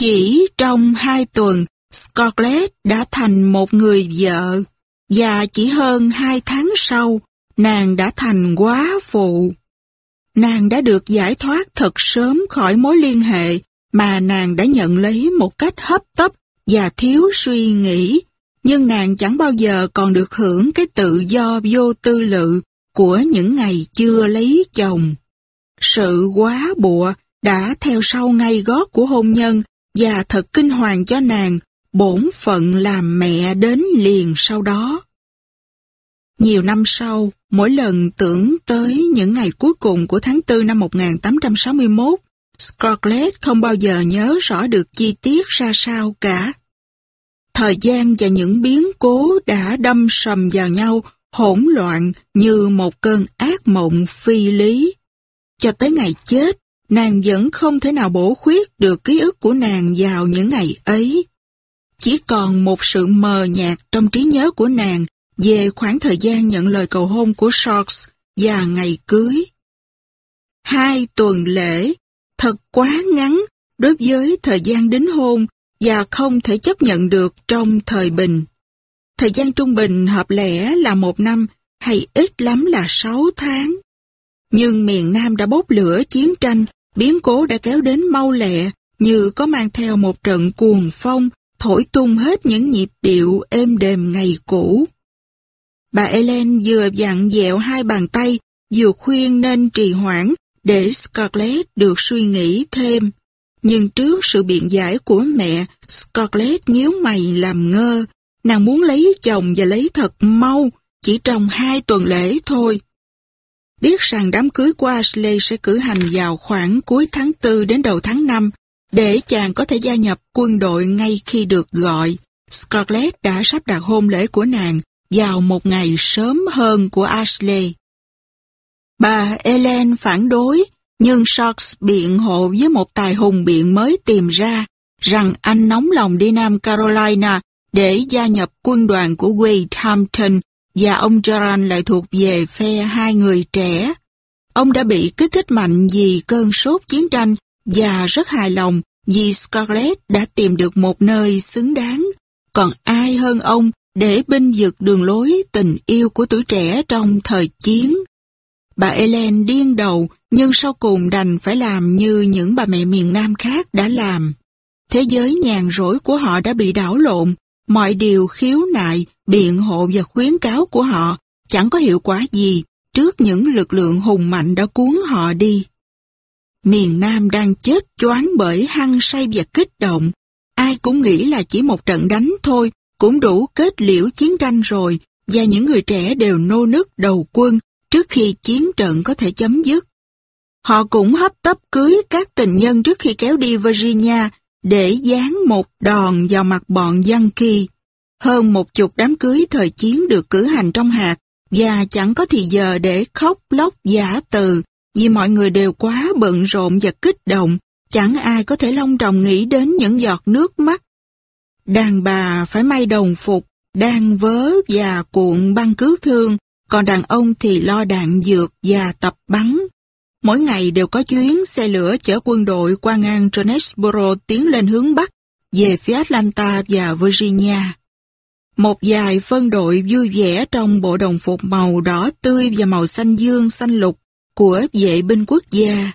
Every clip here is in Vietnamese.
Chỉ trong hai tuần, Scarlett đã thành một người vợ, và chỉ hơn hai tháng sau, nàng đã thành quá phụ. Nàng đã được giải thoát thật sớm khỏi mối liên hệ mà nàng đã nhận lấy một cách hấp tấp và thiếu suy nghĩ, nhưng nàng chẳng bao giờ còn được hưởng cái tự do vô tư lự của những ngày chưa lấy chồng. Sự quá bụa đã theo sau ngay gót của hôn nhân và thật kinh hoàng cho nàng, bổn phận làm mẹ đến liền sau đó. Nhiều năm sau, mỗi lần tưởng tới những ngày cuối cùng của tháng 4 năm 1861, Scarlett không bao giờ nhớ rõ được chi tiết ra sao cả. Thời gian và những biến cố đã đâm sầm vào nhau, hỗn loạn như một cơn ác mộng phi lý. Cho tới ngày chết, nàng vẫn không thể nào bổ khuyết được ký ức của nàng vào những ngày ấy. Chỉ còn một sự mờ nhạt trong trí nhớ của nàng về khoảng thời gian nhận lời cầu hôn của Sharks và ngày cưới. Hai tuần lễ, thật quá ngắn đối với thời gian đính hôn và không thể chấp nhận được trong thời bình. Thời gian trung bình hợp lẽ là một năm hay ít lắm là sáu tháng. Nhưng miền Nam đã bốc lửa chiến tranh, biến cố đã kéo đến mau lẹ như có mang theo một trận cuồng phong thổi tung hết những nhịp điệu êm đềm ngày cũ. Bà Ellen vừa dặn dẹo hai bàn tay, vừa khuyên nên trì hoãn để Scarlett được suy nghĩ thêm. Nhưng trước sự biện giải của mẹ, Scarlett nhíu mày làm ngơ. Nàng muốn lấy chồng và lấy thật mau, chỉ trong hai tuần lễ thôi. Biết rằng đám cưới của Ashley sẽ cử hành vào khoảng cuối tháng 4 đến đầu tháng 5, để chàng có thể gia nhập quân đội ngay khi được gọi. Scarlett đã sắp đặt hôn lễ của nàng vào một ngày sớm hơn của Ashley. Bà Ellen phản đối, nhưng Sharks biện hộ với một tài hùng biện mới tìm ra rằng anh nóng lòng đi Nam Carolina để gia nhập quân đoàn của Wade Hampton và ông Gerard lại thuộc về phe hai người trẻ. Ông đã bị kích thích mạnh vì cơn sốt chiến tranh và rất hài lòng vì Scarlett đã tìm được một nơi xứng đáng. Còn ai hơn ông để binh vực đường lối tình yêu của tuổi trẻ trong thời chiến? Bà Ellen điên đầu nhưng sau cùng đành phải làm như những bà mẹ miền Nam khác đã làm. Thế giới nhàn rỗi của họ đã bị đảo lộn, mọi điều khiếu nại, biện hộ và khuyến cáo của họ chẳng có hiệu quả gì trước những lực lượng hùng mạnh đã cuốn họ đi. Miền Nam đang chết choáng bởi hăng say và kích động. Ai cũng nghĩ là chỉ một trận đánh thôi, cũng đủ kết liễu chiến tranh rồi, và những người trẻ đều nô nức đầu quân trước khi chiến trận có thể chấm dứt. Họ cũng hấp tấp cưới các tình nhân trước khi kéo đi Virginia để dán một đòn vào mặt bọn Yankee. Hơn một chục đám cưới thời chiến được cử hành trong hạt và chẳng có thì giờ để khóc lóc giả từ vì mọi người đều quá bận rộn và kích động, chẳng ai có thể long trọng nghĩ đến những giọt nước mắt. Đàn bà phải may đồng phục, đan vớ và cuộn băng cứu thương, còn đàn ông thì lo đạn dược và tập bắn. Mỗi ngày đều có chuyến xe lửa chở quân đội qua ngang Jonesboro tiến lên hướng Bắc, về phía Atlanta và Virginia. Một vài phân đội vui vẻ trong bộ đồng phục màu đỏ tươi và màu xanh dương xanh lục của vệ binh quốc gia.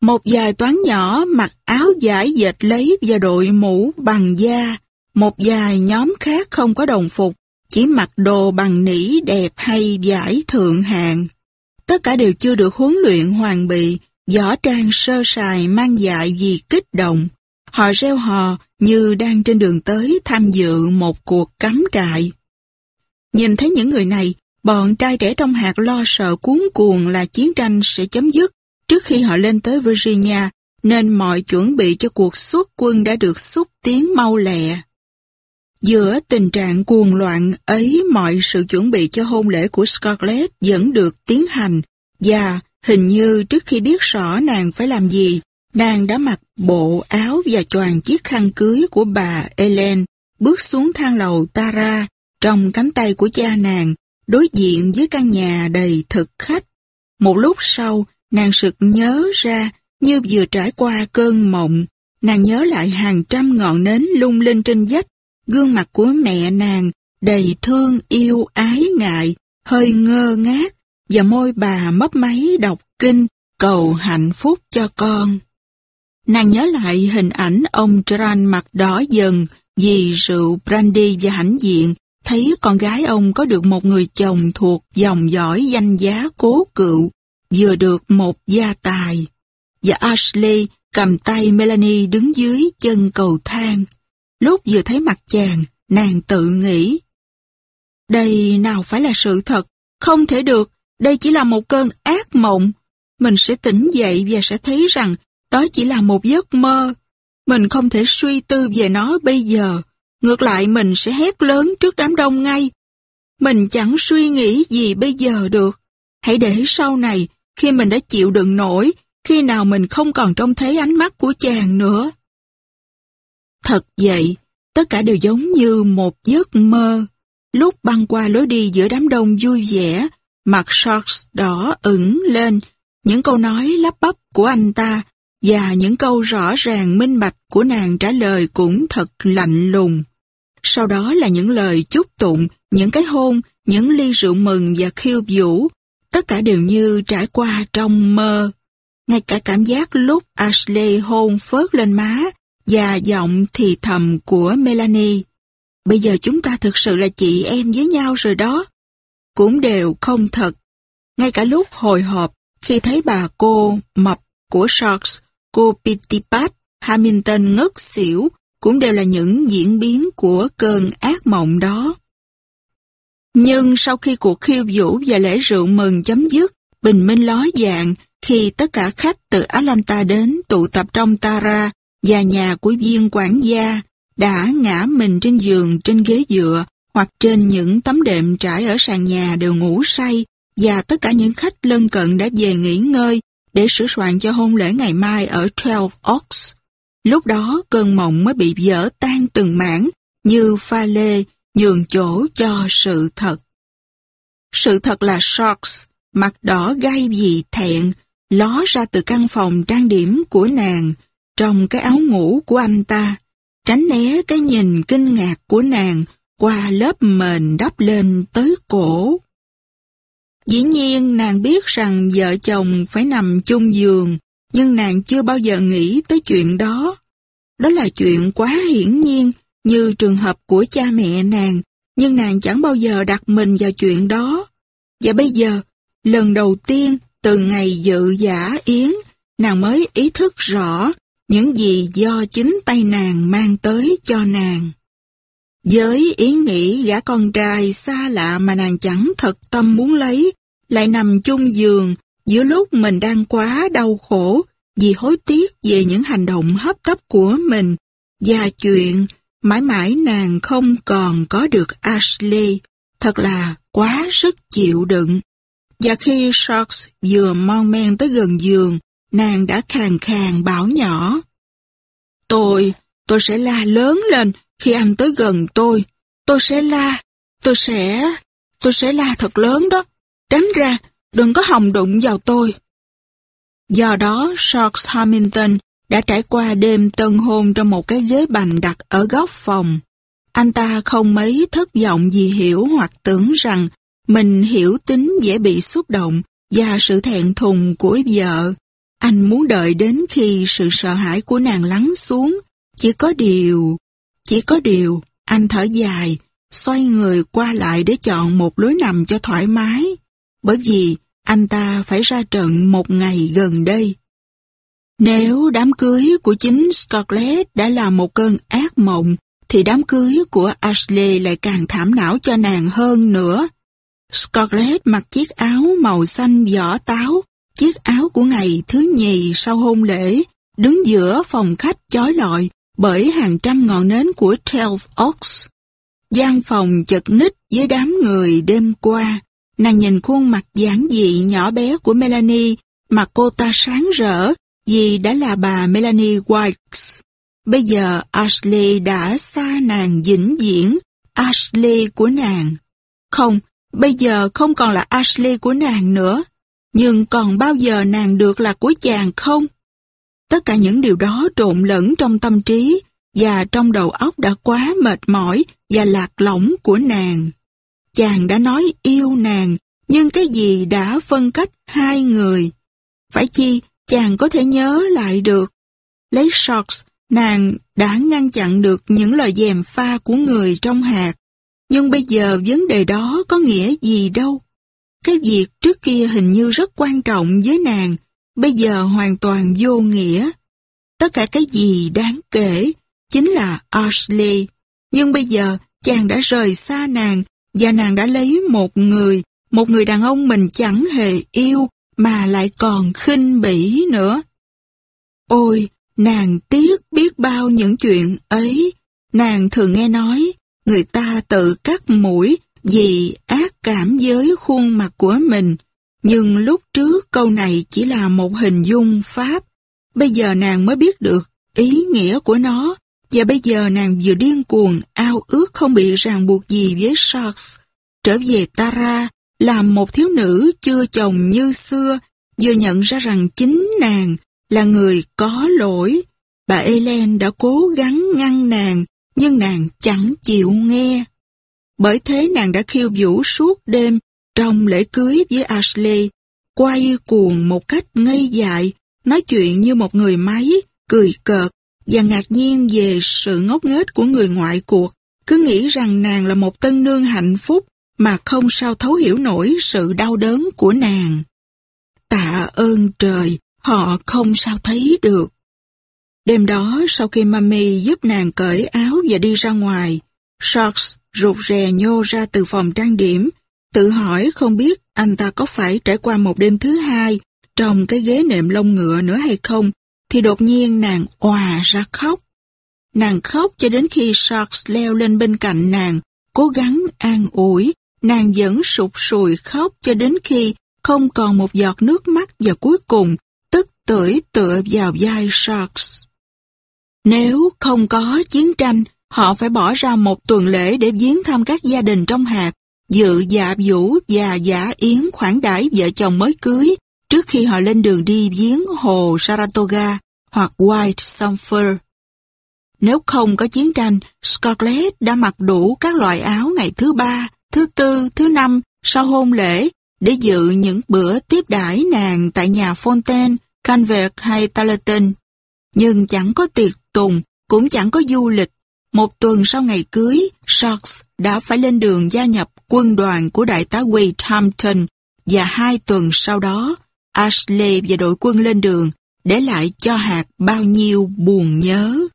Một vài toán nhỏ mặc áo giải dệt lấy và đội mũ bằng da. Một vài nhóm khác không có đồng phục, chỉ mặc đồ bằng nỉ đẹp hay giải thượng hạng. Tất cả đều chưa được huấn luyện hoàn bị, võ trang sơ sài mang dại vì kích động. Họ reo hò như đang trên đường tới tham dự một cuộc cắm trại. Nhìn thấy những người này, bọn trai trẻ trong hạt lo sợ cuốn cuồng là chiến tranh sẽ chấm dứt trước khi họ lên tới Virginia, nên mọi chuẩn bị cho cuộc xuất quân đã được xúc tiến mau lẹ. Giữa tình trạng cuồng loạn ấy mọi sự chuẩn bị cho hôn lễ của Scarlett vẫn được tiến hành và hình như trước khi biết rõ nàng phải làm gì, nàng đã mặc bộ áo và choàng chiếc khăn cưới của bà Ellen bước xuống thang lầu Tara trong cánh tay của cha nàng đối diện với căn nhà đầy thực khách. Một lúc sau, nàng sực nhớ ra như vừa trải qua cơn mộng nàng nhớ lại hàng trăm ngọn nến lung linh trên vách, gương mặt của mẹ nàng đầy thương yêu ái ngại, hơi ngơ ngác, và môi bà mấp máy đọc kinh, cầu hạnh phúc cho con. Nàng nhớ lại hình ảnh ông Tran mặt đỏ dần vì rượu brandy và hãnh diện, thấy con gái ông có được một người chồng thuộc dòng dõi danh giá cố cựu, vừa được một gia tài. Và Ashley cầm tay Melanie đứng dưới chân cầu thang. Lúc vừa thấy mặt chàng, nàng tự nghĩ. Đây nào phải là sự thật, không thể được, đây chỉ là một cơn ác mộng. Mình sẽ tỉnh dậy và sẽ thấy rằng đó chỉ là một giấc mơ. Mình không thể suy tư về nó bây giờ. Ngược lại mình sẽ hét lớn trước đám đông ngay. Mình chẳng suy nghĩ gì bây giờ được. Hãy để sau này, khi mình đã chịu đựng nổi, khi nào mình không còn trông thấy ánh mắt của chàng nữa. Thật vậy, tất cả đều giống như một giấc mơ. Lúc băng qua lối đi giữa đám đông vui vẻ, mặt Sharks đỏ ửng lên, những câu nói lắp bắp của anh ta và những câu rõ ràng minh bạch của nàng trả lời cũng thật lạnh lùng. Sau đó là những lời chúc tụng, những cái hôn, những ly rượu mừng và khiêu vũ, tất cả đều như trải qua trong mơ. Ngay cả cảm giác lúc Ashley hôn phớt lên má và giọng thì thầm của Melanie. Bây giờ chúng ta thực sự là chị em với nhau rồi đó. Cũng đều không thật. Ngay cả lúc hồi hộp, khi thấy bà cô mập của Sharks, cô Pitipat Hamilton ngất xỉu, cũng đều là những diễn biến của cơn ác mộng đó. Nhưng sau khi cuộc khiêu vũ và lễ rượu mừng chấm dứt, bình minh ló dạng khi tất cả khách từ Atlanta đến tụ tập trong Tara và nhà của viên quản gia đã ngã mình trên giường trên ghế dựa hoặc trên những tấm đệm trải ở sàn nhà đều ngủ say và tất cả những khách lân cận đã về nghỉ ngơi để sửa soạn cho hôn lễ ngày mai ở Twelve Oaks. Lúc đó cơn mộng mới bị dở tan từng mảng như pha lê nhường chỗ cho sự thật. Sự thật là Sharks, mặt đỏ gai vì thẹn, ló ra từ căn phòng trang điểm của nàng trong cái áo ngủ của anh ta, tránh né cái nhìn kinh ngạc của nàng qua lớp mền đắp lên tới cổ. Dĩ nhiên nàng biết rằng vợ chồng phải nằm chung giường, nhưng nàng chưa bao giờ nghĩ tới chuyện đó. Đó là chuyện quá hiển nhiên, như trường hợp của cha mẹ nàng, nhưng nàng chẳng bao giờ đặt mình vào chuyện đó. Và bây giờ, lần đầu tiên từ ngày dự giả yến, nàng mới ý thức rõ những gì do chính tay nàng mang tới cho nàng. Với ý nghĩ gã con trai xa lạ mà nàng chẳng thật tâm muốn lấy, lại nằm chung giường giữa lúc mình đang quá đau khổ vì hối tiếc về những hành động hấp tấp của mình và chuyện mãi mãi nàng không còn có được Ashley. Thật là quá sức chịu đựng. Và khi Sharks vừa mon men tới gần giường, nàng đã khàn khàn bảo nhỏ. Tôi, tôi sẽ la lớn lên khi anh tới gần tôi. Tôi sẽ la, tôi sẽ, tôi sẽ la thật lớn đó. Tránh ra, đừng có hòng đụng vào tôi. Do đó, Sharks Hamilton đã trải qua đêm tân hôn trong một cái ghế bành đặt ở góc phòng. Anh ta không mấy thất vọng vì hiểu hoặc tưởng rằng mình hiểu tính dễ bị xúc động và sự thẹn thùng của vợ. Anh muốn đợi đến khi sự sợ hãi của nàng lắng xuống. Chỉ có điều, chỉ có điều, anh thở dài, xoay người qua lại để chọn một lối nằm cho thoải mái. Bởi vì anh ta phải ra trận một ngày gần đây. Nếu đám cưới của chính Scarlett đã là một cơn ác mộng, thì đám cưới của Ashley lại càng thảm não cho nàng hơn nữa. Scarlett mặc chiếc áo màu xanh vỏ táo, chiếc áo của ngày thứ nhì sau hôn lễ, đứng giữa phòng khách chói lọi bởi hàng trăm ngọn nến của Twelve Oaks. gian phòng chật ních với đám người đêm qua, nàng nhìn khuôn mặt giản dị nhỏ bé của Melanie mà cô ta sáng rỡ vì đã là bà Melanie White. Bây giờ Ashley đã xa nàng vĩnh viễn, Ashley của nàng. Không, bây giờ không còn là Ashley của nàng nữa, nhưng còn bao giờ nàng được là của chàng không? Tất cả những điều đó trộn lẫn trong tâm trí và trong đầu óc đã quá mệt mỏi và lạc lõng của nàng. Chàng đã nói yêu nàng, nhưng cái gì đã phân cách hai người? Phải chi chàng có thể nhớ lại được? Lấy shorts, nàng đã ngăn chặn được những lời dèm pha của người trong hạt. Nhưng bây giờ vấn đề đó có nghĩa gì đâu? Cái việc trước kia hình như rất quan trọng với nàng, bây giờ hoàn toàn vô nghĩa. Tất cả cái gì đáng kể chính là Ashley. Nhưng bây giờ chàng đã rời xa nàng và nàng đã lấy một người, một người đàn ông mình chẳng hề yêu mà lại còn khinh bỉ nữa. Ôi, nàng tiếc biết bao những chuyện ấy. Nàng thường nghe nói, người ta tự cắt mũi vì ác cảm với khuôn mặt của mình. Nhưng lúc trước câu này chỉ là một hình dung pháp. Bây giờ nàng mới biết được ý nghĩa của nó. Và bây giờ nàng vừa điên cuồng, ao ước không bị ràng buộc gì với Sharks. Trở về Tara, làm một thiếu nữ chưa chồng như xưa, vừa nhận ra rằng chính nàng là người có lỗi. Bà Ellen đã cố gắng ngăn nàng, nhưng nàng chẳng chịu nghe. Bởi thế nàng đã khiêu vũ suốt đêm trong lễ cưới với Ashley, quay cuồng một cách ngây dại, nói chuyện như một người máy, cười cợt và ngạc nhiên về sự ngốc nghếch của người ngoại cuộc, cứ nghĩ rằng nàng là một tân nương hạnh phúc mà không sao thấu hiểu nổi sự đau đớn của nàng. Tạ ơn trời, họ không sao thấy được. Đêm đó, sau khi Mami giúp nàng cởi áo và đi ra ngoài, Sharks rụt rè nhô ra từ phòng trang điểm, tự hỏi không biết anh ta có phải trải qua một đêm thứ hai trong cái ghế nệm lông ngựa nữa hay không, thì đột nhiên nàng òa ra khóc. Nàng khóc cho đến khi Sharks leo lên bên cạnh nàng, cố gắng an ủi, nàng vẫn sụt sùi khóc cho đến khi không còn một giọt nước mắt và cuối cùng tức tưởi tựa vào vai Sharks. Nếu không có chiến tranh, họ phải bỏ ra một tuần lễ để viếng thăm các gia đình trong hạt, dự dạ vũ và giả yến khoản đãi vợ chồng mới cưới trước khi họ lên đường đi viếng hồ Saratoga hoặc White Sulphur. Nếu không có chiến tranh, Scarlett đã mặc đủ các loại áo ngày thứ ba, thứ tư, thứ năm sau hôn lễ để dự những bữa tiếp đãi nàng tại nhà Fontaine, Canvert hay Tarleton. Nhưng chẳng có tiệc tùng, cũng chẳng có du lịch. Một tuần sau ngày cưới, Sharks đã phải lên đường gia nhập quân đoàn của đại tá Wade Hampton và hai tuần sau đó, Ashley và đội quân lên đường để lại cho hạt bao nhiêu buồn nhớ.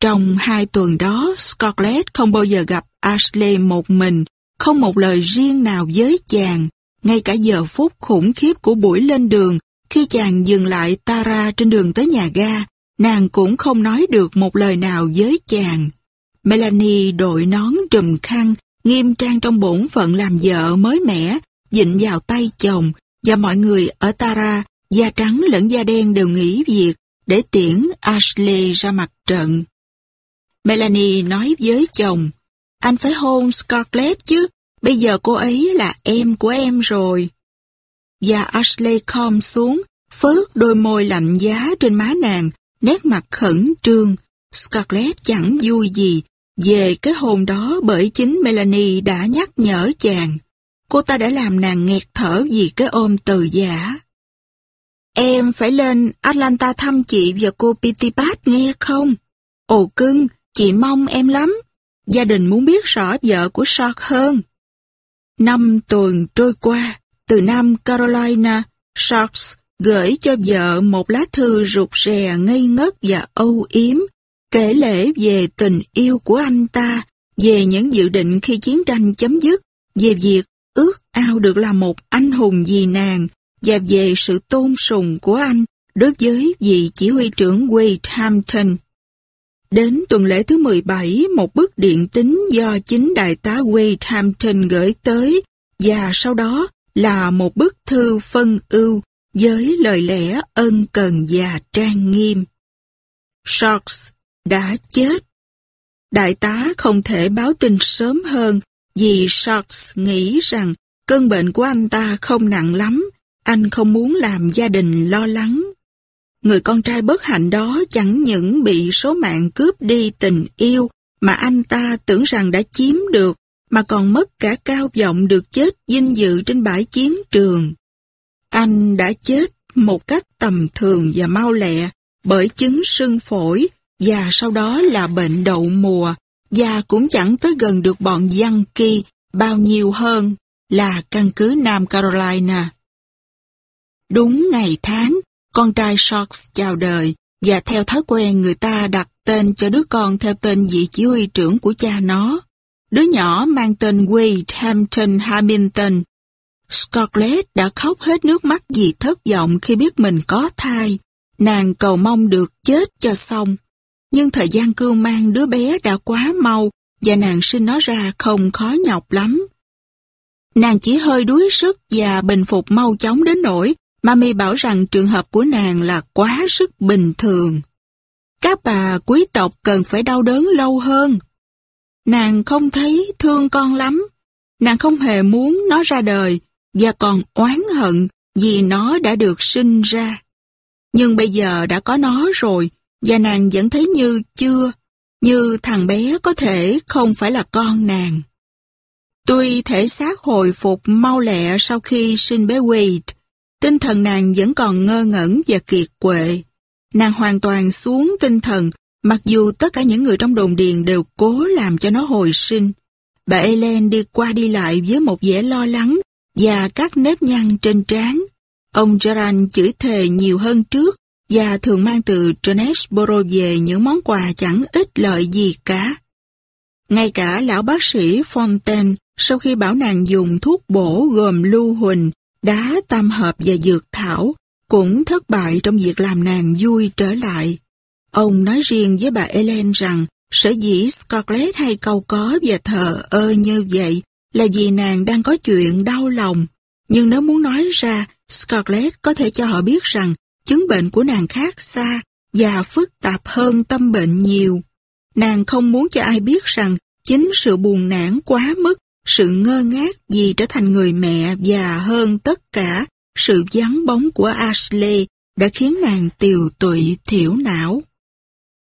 Trong hai tuần đó, Scarlett không bao giờ gặp Ashley một mình, không một lời riêng nào với chàng, ngay cả giờ phút khủng khiếp của buổi lên đường, khi chàng dừng lại Tara trên đường tới nhà ga, nàng cũng không nói được một lời nào với chàng. Melanie đội nón trùm khăn, nghiêm trang trong bổn phận làm vợ mới mẻ, dịnh vào tay chồng, và mọi người ở Tara, da trắng lẫn da đen đều nghỉ việc để tiễn Ashley ra mặt trận. Melanie nói với chồng, anh phải hôn Scarlett chứ, bây giờ cô ấy là em của em rồi. Và Ashley khom xuống, phớt đôi môi lạnh giá trên má nàng, nét mặt khẩn trương. Scarlett chẳng vui gì về cái hôn đó bởi chính Melanie đã nhắc nhở chàng. Cô ta đã làm nàng nghẹt thở vì cái ôm từ giả. Em phải lên Atlanta thăm chị và cô Pitipat nghe không? Ồ cưng, chị mong em lắm. Gia đình muốn biết rõ vợ của Shark hơn. Năm tuần trôi qua, từ Nam Carolina, Sharks gửi cho vợ một lá thư rụt rè ngây ngất và âu yếm, kể lễ về tình yêu của anh ta, về những dự định khi chiến tranh chấm dứt, về việc ao được là một anh hùng vì nàng, và về sự tôn sùng của anh đối với vị chỉ huy trưởng Wade Hampton. Đến tuần lễ thứ 17, một bức điện tín do chính đại tá Wade Hampton gửi tới và sau đó là một bức thư phân ưu với lời lẽ ân cần và trang nghiêm. Sharks đã chết. Đại tá không thể báo tin sớm hơn vì Sharks nghĩ rằng cơn bệnh của anh ta không nặng lắm, anh không muốn làm gia đình lo lắng. người con trai bất hạnh đó chẳng những bị số mạng cướp đi tình yêu mà anh ta tưởng rằng đã chiếm được, mà còn mất cả cao vọng được chết vinh dự trên bãi chiến trường. Anh đã chết một cách tầm thường và mau lẹ bởi chứng sưng phổi và sau đó là bệnh đậu mùa và cũng chẳng tới gần được bọn Yankee bao nhiêu hơn là căn cứ Nam Carolina. Đúng ngày tháng, con trai Sharks chào đời và theo thói quen người ta đặt tên cho đứa con theo tên vị chỉ huy trưởng của cha nó. Đứa nhỏ mang tên Wade Hampton Hamilton. Scarlett đã khóc hết nước mắt vì thất vọng khi biết mình có thai. Nàng cầu mong được chết cho xong. Nhưng thời gian cưu mang đứa bé đã quá mau và nàng sinh nó ra không khó nhọc lắm. Nàng chỉ hơi đuối sức và bình phục mau chóng đến nỗi Mami bảo rằng trường hợp của nàng là quá sức bình thường. Các bà quý tộc cần phải đau đớn lâu hơn. Nàng không thấy thương con lắm. Nàng không hề muốn nó ra đời và còn oán hận vì nó đã được sinh ra. Nhưng bây giờ đã có nó rồi và nàng vẫn thấy như chưa, như thằng bé có thể không phải là con nàng. Tuy thể xác hồi phục mau lẹ sau khi sinh bé Wade, tinh thần nàng vẫn còn ngơ ngẩn và kiệt quệ. Nàng hoàn toàn xuống tinh thần, mặc dù tất cả những người trong đồn điền đều cố làm cho nó hồi sinh. Bà Ellen đi qua đi lại với một vẻ lo lắng và các nếp nhăn trên trán. Ông Gerard chửi thề nhiều hơn trước và thường mang từ Jonesboro về những món quà chẳng ích lợi gì cả. Ngay cả lão bác sĩ Fontaine sau khi bảo nàng dùng thuốc bổ gồm lưu huỳnh, đá tam hợp và dược thảo, cũng thất bại trong việc làm nàng vui trở lại. Ông nói riêng với bà Ellen rằng sở dĩ Scarlett hay câu có và thờ ơ như vậy là vì nàng đang có chuyện đau lòng. Nhưng nếu muốn nói ra, Scarlett có thể cho họ biết rằng chứng bệnh của nàng khác xa và phức tạp hơn tâm bệnh nhiều. Nàng không muốn cho ai biết rằng chính sự buồn nản quá mức, sự ngơ ngác vì trở thành người mẹ và hơn tất cả, sự vắng bóng của Ashley đã khiến nàng tiều tụy thiểu não.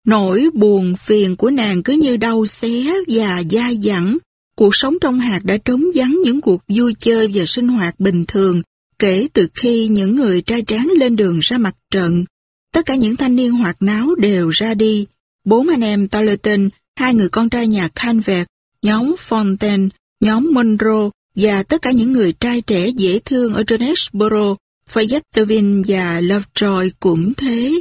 Nỗi buồn phiền của nàng cứ như đau xé và dai dẳng. Cuộc sống trong hạt đã trống vắng những cuộc vui chơi và sinh hoạt bình thường kể từ khi những người trai tráng lên đường ra mặt trận. Tất cả những thanh niên hoạt náo đều ra đi. Bốn anh em Tolerton, hai người con trai nhà Canvet, nhóm Fontaine, nhóm Monroe và tất cả những người trai trẻ dễ thương ở Jonesboro, Fayetteville và Lovejoy cũng thế.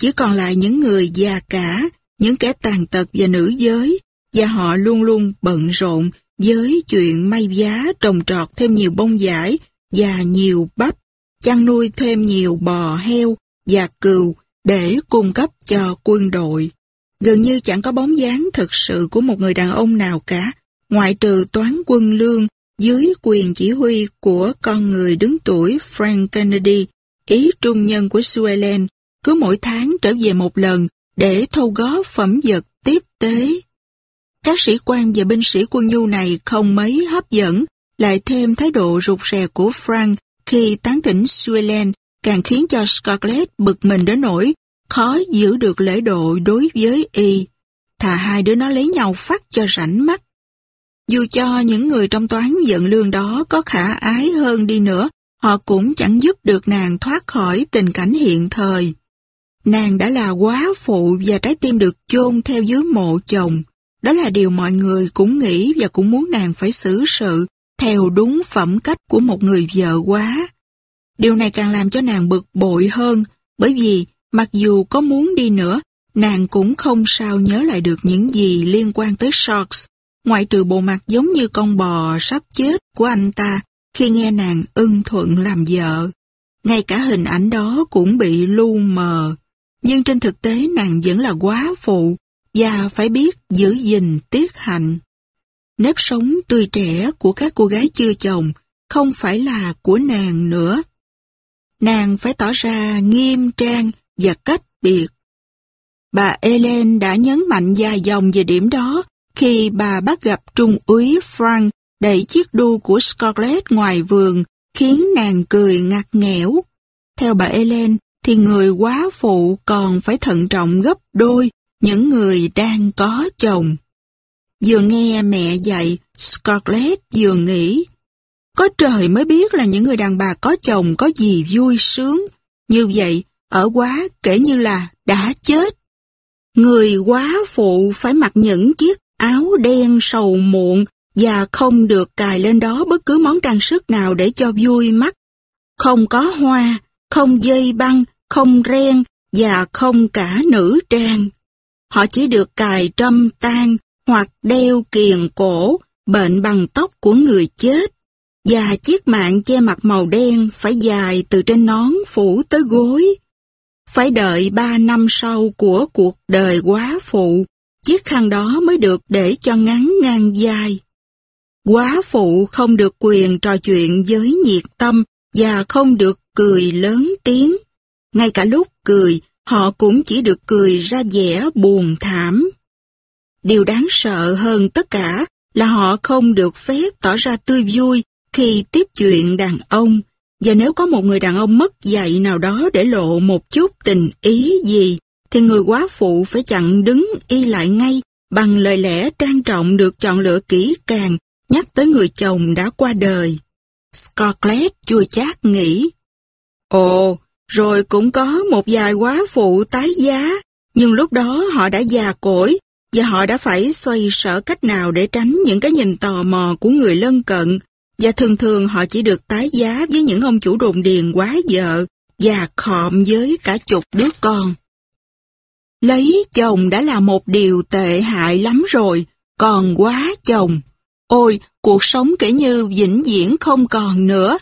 Chỉ còn lại những người già cả, những kẻ tàn tật và nữ giới, và họ luôn luôn bận rộn với chuyện may giá trồng trọt thêm nhiều bông giải và nhiều bắp, chăn nuôi thêm nhiều bò heo và cừu để cung cấp cho quân đội. Gần như chẳng có bóng dáng thực sự của một người đàn ông nào cả, ngoại trừ toán quân lương dưới quyền chỉ huy của con người đứng tuổi Frank Kennedy, ý trung nhân của Suelen, cứ mỗi tháng trở về một lần để thâu góp phẩm vật tiếp tế. Các sĩ quan và binh sĩ quân nhu này không mấy hấp dẫn, lại thêm thái độ rụt rè của Frank khi tán tỉnh Suelen càng khiến cho Scarlett bực mình đến nỗi khó giữ được lễ độ đối với y. Thà hai đứa nó lấy nhau phát cho rảnh mắt. Dù cho những người trong toán giận lương đó có khả ái hơn đi nữa, họ cũng chẳng giúp được nàng thoát khỏi tình cảnh hiện thời. Nàng đã là quá phụ và trái tim được chôn theo dưới mộ chồng. Đó là điều mọi người cũng nghĩ và cũng muốn nàng phải xử sự theo đúng phẩm cách của một người vợ quá. Điều này càng làm cho nàng bực bội hơn, bởi vì mặc dù có muốn đi nữa, nàng cũng không sao nhớ lại được những gì liên quan tới Sharks, ngoại trừ bộ mặt giống như con bò sắp chết của anh ta, khi nghe nàng ưng thuận làm vợ. Ngay cả hình ảnh đó cũng bị lu mờ. Nhưng trên thực tế nàng vẫn là quá phụ và phải biết giữ gìn tiết hạnh. Nếp sống tươi trẻ của các cô gái chưa chồng không phải là của nàng nữa. Nàng phải tỏ ra nghiêm trang và cách biệt. Bà Ellen đã nhấn mạnh dài dòng về điểm đó khi bà bắt gặp trung úy Frank đẩy chiếc đu của Scarlett ngoài vườn khiến nàng cười ngặt nghẽo. Theo bà Ellen thì người quá phụ còn phải thận trọng gấp đôi những người đang có chồng. Vừa nghe mẹ dạy, Scarlett vừa nghĩ, có trời mới biết là những người đàn bà có chồng có gì vui sướng. Như vậy, ở quá kể như là đã chết. Người quá phụ phải mặc những chiếc áo đen sầu muộn và không được cài lên đó bất cứ món trang sức nào để cho vui mắt. Không có hoa, không dây băng, không ren và không cả nữ trang. Họ chỉ được cài trâm tan hoặc đeo kiền cổ, bệnh bằng tóc của người chết. Và chiếc mạng che mặt màu đen phải dài từ trên nón phủ tới gối. Phải đợi ba năm sau của cuộc đời quá phụ, chiếc khăn đó mới được để cho ngắn ngang dài. Quá phụ không được quyền trò chuyện với nhiệt tâm và không được cười lớn tiếng. Ngay cả lúc cười, họ cũng chỉ được cười ra vẻ buồn thảm. Điều đáng sợ hơn tất cả là họ không được phép tỏ ra tươi vui khi tiếp chuyện đàn ông. Và nếu có một người đàn ông mất dạy nào đó để lộ một chút tình ý gì, thì người quá phụ phải chặn đứng y lại ngay bằng lời lẽ trang trọng được chọn lựa kỹ càng nhắc tới người chồng đã qua đời. Scarlett chua chát nghĩ, Ồ, rồi cũng có một vài quá phụ tái giá, nhưng lúc đó họ đã già cỗi và họ đã phải xoay sở cách nào để tránh những cái nhìn tò mò của người lân cận và thường thường họ chỉ được tái giá với những ông chủ đồn điền quá vợ và khọm với cả chục đứa con. Lấy chồng đã là một điều tệ hại lắm rồi, còn quá chồng. Ôi, cuộc sống kể như vĩnh viễn không còn nữa.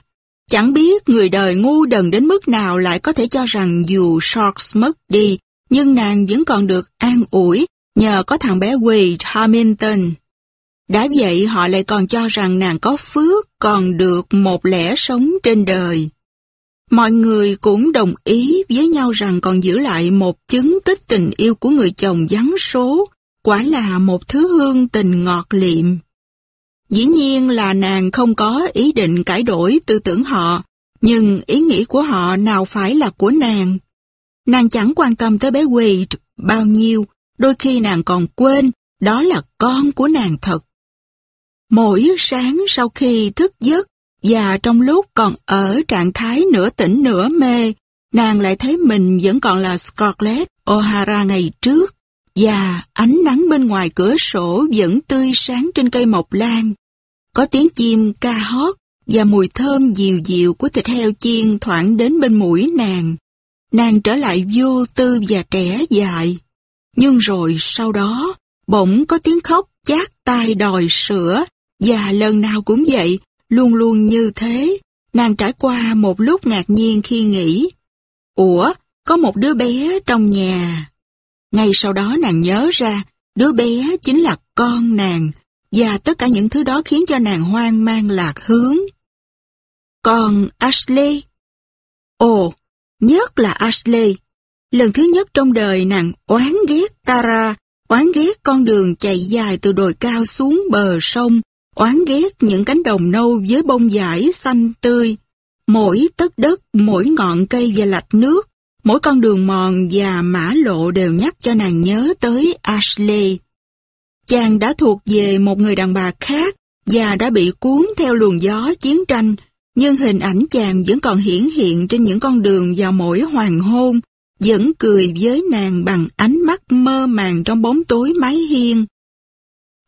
Chẳng biết người đời ngu đần đến mức nào lại có thể cho rằng dù Sharks mất đi, nhưng nàng vẫn còn được an ủi nhờ có thằng bé Wade Hamilton. Đã vậy họ lại còn cho rằng nàng có phước còn được một lẽ sống trên đời. Mọi người cũng đồng ý với nhau rằng còn giữ lại một chứng tích tình yêu của người chồng vắng số, quả là một thứ hương tình ngọt liệm. Dĩ nhiên là nàng không có ý định cải đổi tư tưởng họ, nhưng ý nghĩ của họ nào phải là của nàng. Nàng chẳng quan tâm tới bé Wade bao nhiêu, đôi khi nàng còn quên đó là con của nàng thật. Mỗi sáng sau khi thức giấc và trong lúc còn ở trạng thái nửa tỉnh nửa mê, nàng lại thấy mình vẫn còn là Scarlett O'Hara ngày trước và ánh nắng bên ngoài cửa sổ vẫn tươi sáng trên cây mộc lan. Có tiếng chim ca hót và mùi thơm dịu dịu của thịt heo chiên thoảng đến bên mũi nàng. Nàng trở lại vô tư và trẻ dại. Nhưng rồi sau đó, bỗng có tiếng khóc chát tai đòi sữa và lần nào cũng vậy, luôn luôn như thế. Nàng trải qua một lúc ngạc nhiên khi nghĩ, Ủa, có một đứa bé trong nhà. Ngay sau đó nàng nhớ ra, đứa bé chính là con nàng, và tất cả những thứ đó khiến cho nàng hoang mang lạc hướng. Còn Ashley? Ồ, nhất là Ashley. Lần thứ nhất trong đời nàng oán ghét Tara, oán ghét con đường chạy dài từ đồi cao xuống bờ sông, oán ghét những cánh đồng nâu với bông dải xanh tươi. Mỗi tấc đất, mỗi ngọn cây và lạch nước, mỗi con đường mòn và mã lộ đều nhắc cho nàng nhớ tới Ashley. Chàng đã thuộc về một người đàn bà khác và đã bị cuốn theo luồng gió chiến tranh, nhưng hình ảnh chàng vẫn còn hiển hiện trên những con đường vào mỗi hoàng hôn, vẫn cười với nàng bằng ánh mắt mơ màng trong bóng tối mái hiên.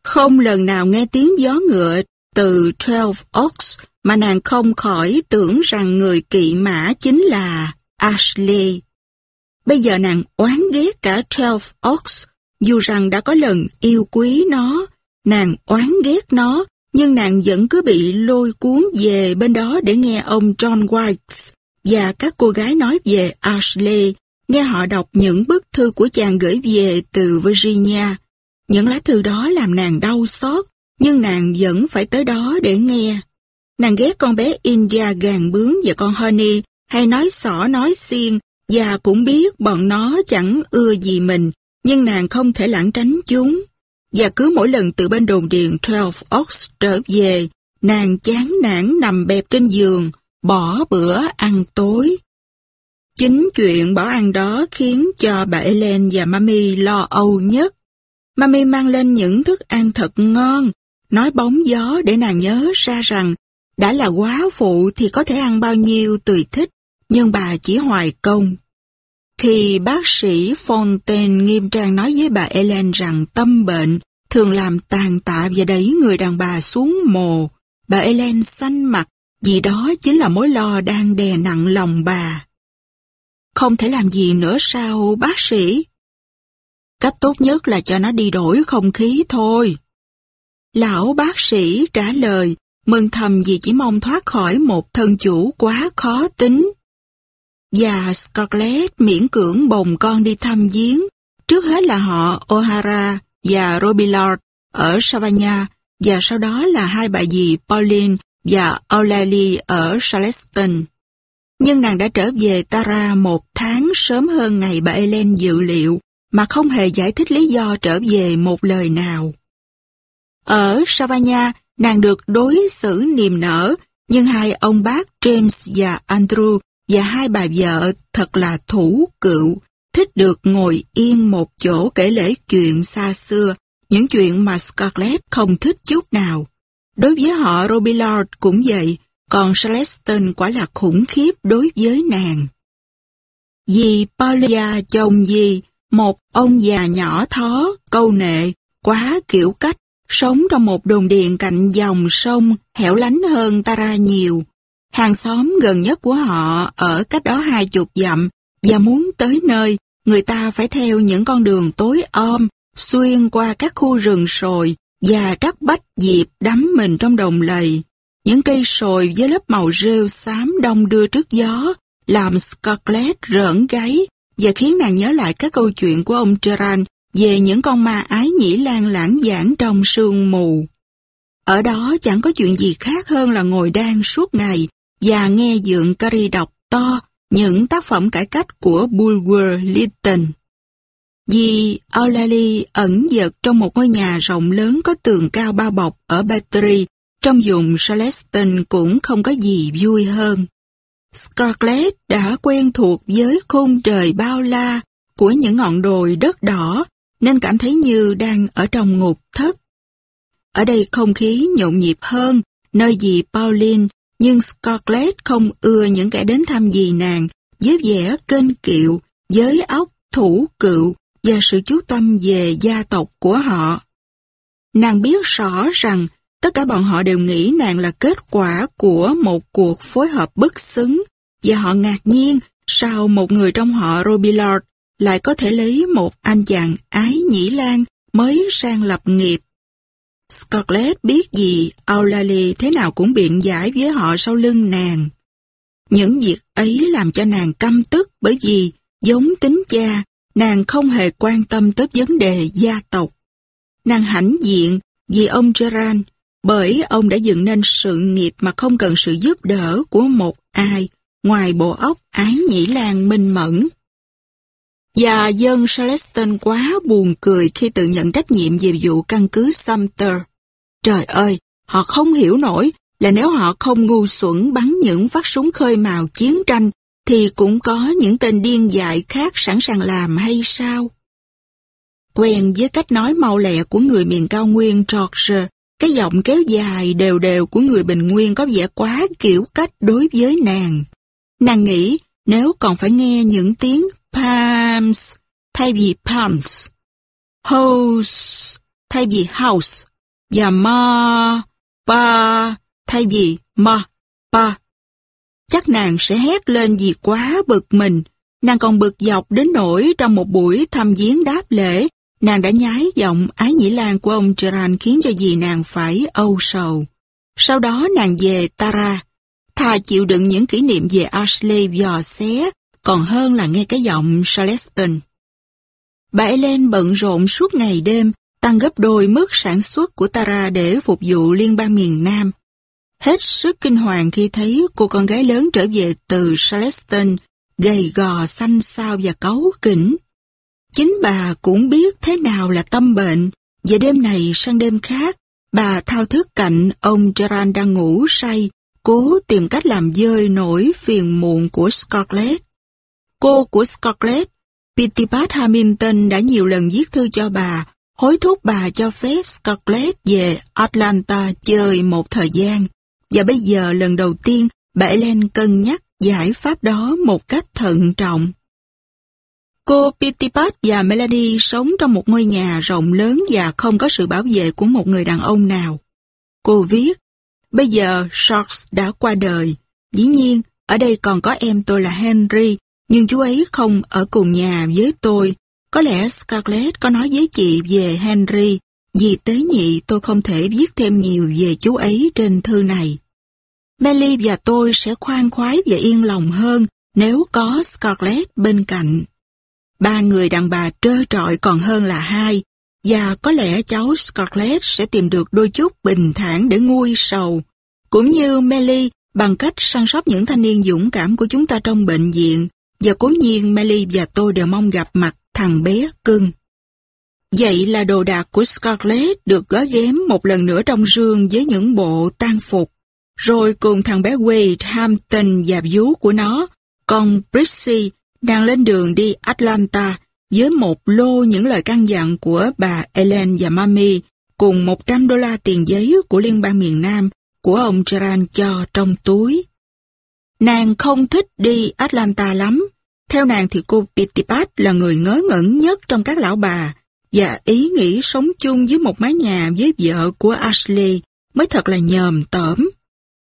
Không lần nào nghe tiếng gió ngựa từ Twelve Oaks mà nàng không khỏi tưởng rằng người kỵ mã chính là Ashley. Bây giờ nàng oán ghét cả Twelve Oaks, dù rằng đã có lần yêu quý nó, nàng oán ghét nó, nhưng nàng vẫn cứ bị lôi cuốn về bên đó để nghe ông John White và các cô gái nói về Ashley, nghe họ đọc những bức thư của chàng gửi về từ Virginia. Những lá thư đó làm nàng đau xót, nhưng nàng vẫn phải tới đó để nghe. Nàng ghét con bé India gàn bướng và con Honey, hay nói xỏ nói xiên, và cũng biết bọn nó chẳng ưa gì mình, nhưng nàng không thể lãng tránh chúng. Và cứ mỗi lần từ bên đồn điền Twelve Oaks trở về, nàng chán nản nằm bẹp trên giường, bỏ bữa ăn tối. Chính chuyện bỏ ăn đó khiến cho bà Ellen và Mami lo âu nhất. Mami mang lên những thức ăn thật ngon, nói bóng gió để nàng nhớ ra rằng đã là quá phụ thì có thể ăn bao nhiêu tùy thích, nhưng bà chỉ hoài công. Khi bác sĩ Fontaine nghiêm trang nói với bà Ellen rằng tâm bệnh thường làm tàn tạ và đẩy người đàn bà xuống mồ, bà Ellen xanh mặt vì đó chính là mối lo đang đè nặng lòng bà. Không thể làm gì nữa sao bác sĩ? Cách tốt nhất là cho nó đi đổi không khí thôi. Lão bác sĩ trả lời, mừng thầm vì chỉ mong thoát khỏi một thân chủ quá khó tính. Và Scarlett miễn cưỡng bồng con đi thăm giếng. Trước hết là họ O'Hara và Robillard ở Savannah và sau đó là hai bà dì Pauline và o'leary ở Charleston. Nhưng nàng đã trở về Tara một tháng sớm hơn ngày bà Ellen dự liệu mà không hề giải thích lý do trở về một lời nào. Ở Savannah, nàng được đối xử niềm nở, nhưng hai ông bác James và Andrew và hai bà vợ thật là thủ cựu, thích được ngồi yên một chỗ kể lễ chuyện xa xưa, những chuyện mà Scarlett không thích chút nào. Đối với họ, Robillard cũng vậy, còn Celestin quả là khủng khiếp đối với nàng. Dì Paulia chồng dì, một ông già nhỏ thó, câu nệ, quá kiểu cách, sống trong một đồn điện cạnh dòng sông, hẻo lánh hơn Tara nhiều. Hàng xóm gần nhất của họ ở cách đó hai chục dặm, và muốn tới nơi, người ta phải theo những con đường tối om, xuyên qua các khu rừng sồi và các bách diệp đắm mình trong đồng lầy. Những cây sồi với lớp màu rêu xám đông đưa trước gió, làm Scarlett rỡn gáy và khiến nàng nhớ lại các câu chuyện của ông Gerard về những con ma ái nhĩ lan lãng giảng trong sương mù. Ở đó chẳng có chuyện gì khác hơn là ngồi đan suốt ngày và nghe dượng Cary đọc to những tác phẩm cải cách của Bulwer Lytton. Vì Eulalie ẩn dật trong một ngôi nhà rộng lớn có tường cao bao bọc ở Battery, trong vùng Charleston cũng không có gì vui hơn. Scarlett đã quen thuộc với khung trời bao la của những ngọn đồi đất đỏ nên cảm thấy như đang ở trong ngục thất. Ở đây không khí nhộn nhịp hơn, nơi dì Pauline, nhưng Scarlett không ưa những kẻ đến thăm dì nàng với vẻ kênh kiệu, với óc thủ cựu và sự chú tâm về gia tộc của họ. Nàng biết rõ rằng tất cả bọn họ đều nghĩ nàng là kết quả của một cuộc phối hợp bất xứng và họ ngạc nhiên sao một người trong họ Robillard lại có thể lấy một anh chàng ái nhĩ lan mới sang lập nghiệp. Scarlett biết gì Aulalie thế nào cũng biện giải với họ sau lưng nàng. Những việc ấy làm cho nàng căm tức bởi vì giống tính cha, nàng không hề quan tâm tới vấn đề gia tộc. Nàng hãnh diện vì ông Gerard, bởi ông đã dựng nên sự nghiệp mà không cần sự giúp đỡ của một ai ngoài bộ óc ái nhĩ lan minh mẫn. Và dân Charleston quá buồn cười khi tự nhận trách nhiệm về vụ căn cứ Sumter. Trời ơi, họ không hiểu nổi là nếu họ không ngu xuẩn bắn những phát súng khơi mào chiến tranh thì cũng có những tên điên dại khác sẵn sàng làm hay sao? Quen với cách nói mau lẹ của người miền cao nguyên Georgia, cái giọng kéo dài đều đều của người bình nguyên có vẻ quá kiểu cách đối với nàng. Nàng nghĩ nếu còn phải nghe những tiếng palms thay vì palms, house thay vì house, và ma, pa thay vì ma, pa. Chắc nàng sẽ hét lên vì quá bực mình. Nàng còn bực dọc đến nỗi trong một buổi thăm viếng đáp lễ, nàng đã nhái giọng ái nhĩ lan của ông Gerard khiến cho dì nàng phải âu sầu. Sau đó nàng về Tara, thà chịu đựng những kỷ niệm về Ashley dò xé, còn hơn là nghe cái giọng Charleston. Bà Ellen bận rộn suốt ngày đêm, tăng gấp đôi mức sản xuất của Tara để phục vụ liên bang miền Nam. Hết sức kinh hoàng khi thấy cô con gái lớn trở về từ Charleston, gầy gò, xanh xao và cáu kỉnh. Chính bà cũng biết thế nào là tâm bệnh, và đêm này sang đêm khác, bà thao thức cạnh ông Gerard đang ngủ say, cố tìm cách làm dơi nổi phiền muộn của Scarlett. Cô của Scarlett, Pitipat Hamilton đã nhiều lần viết thư cho bà, hối thúc bà cho phép Scarlett về Atlanta chơi một thời gian. Và bây giờ lần đầu tiên bà Ellen cân nhắc giải pháp đó một cách thận trọng. Cô Pitipat và Melody sống trong một ngôi nhà rộng lớn và không có sự bảo vệ của một người đàn ông nào. Cô viết, bây giờ Sharks đã qua đời. Dĩ nhiên, ở đây còn có em tôi là Henry, nhưng chú ấy không ở cùng nhà với tôi. Có lẽ Scarlett có nói với chị về Henry, vì tế nhị tôi không thể viết thêm nhiều về chú ấy trên thư này. Melly và tôi sẽ khoan khoái và yên lòng hơn nếu có Scarlett bên cạnh. Ba người đàn bà trơ trọi còn hơn là hai, và có lẽ cháu Scarlett sẽ tìm được đôi chút bình thản để nguôi sầu. Cũng như Melly bằng cách săn sóc những thanh niên dũng cảm của chúng ta trong bệnh viện, và cố nhiên Melly và tôi đều mong gặp mặt thằng bé cưng. Vậy là đồ đạc của Scarlett được gói ghém một lần nữa trong rương với những bộ tang phục. Rồi cùng thằng bé Wade Hampton và vú của nó, con Brissy đang lên đường đi Atlanta với một lô những lời căn dặn của bà Ellen và Mami cùng 100 đô la tiền giấy của Liên bang miền Nam của ông Gerard cho trong túi. Nàng không thích đi Atlanta lắm. Theo nàng thì cô Pitipat là người ngớ ngẩn nhất trong các lão bà và ý nghĩ sống chung với một mái nhà với vợ của Ashley mới thật là nhờm tởm.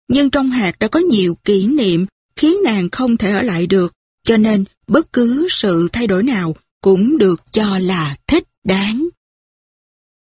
Nhưng trong hạt đã có nhiều kỷ niệm khiến nàng không thể ở lại được, cho nên bất cứ sự thay đổi nào cũng được cho là thích đáng.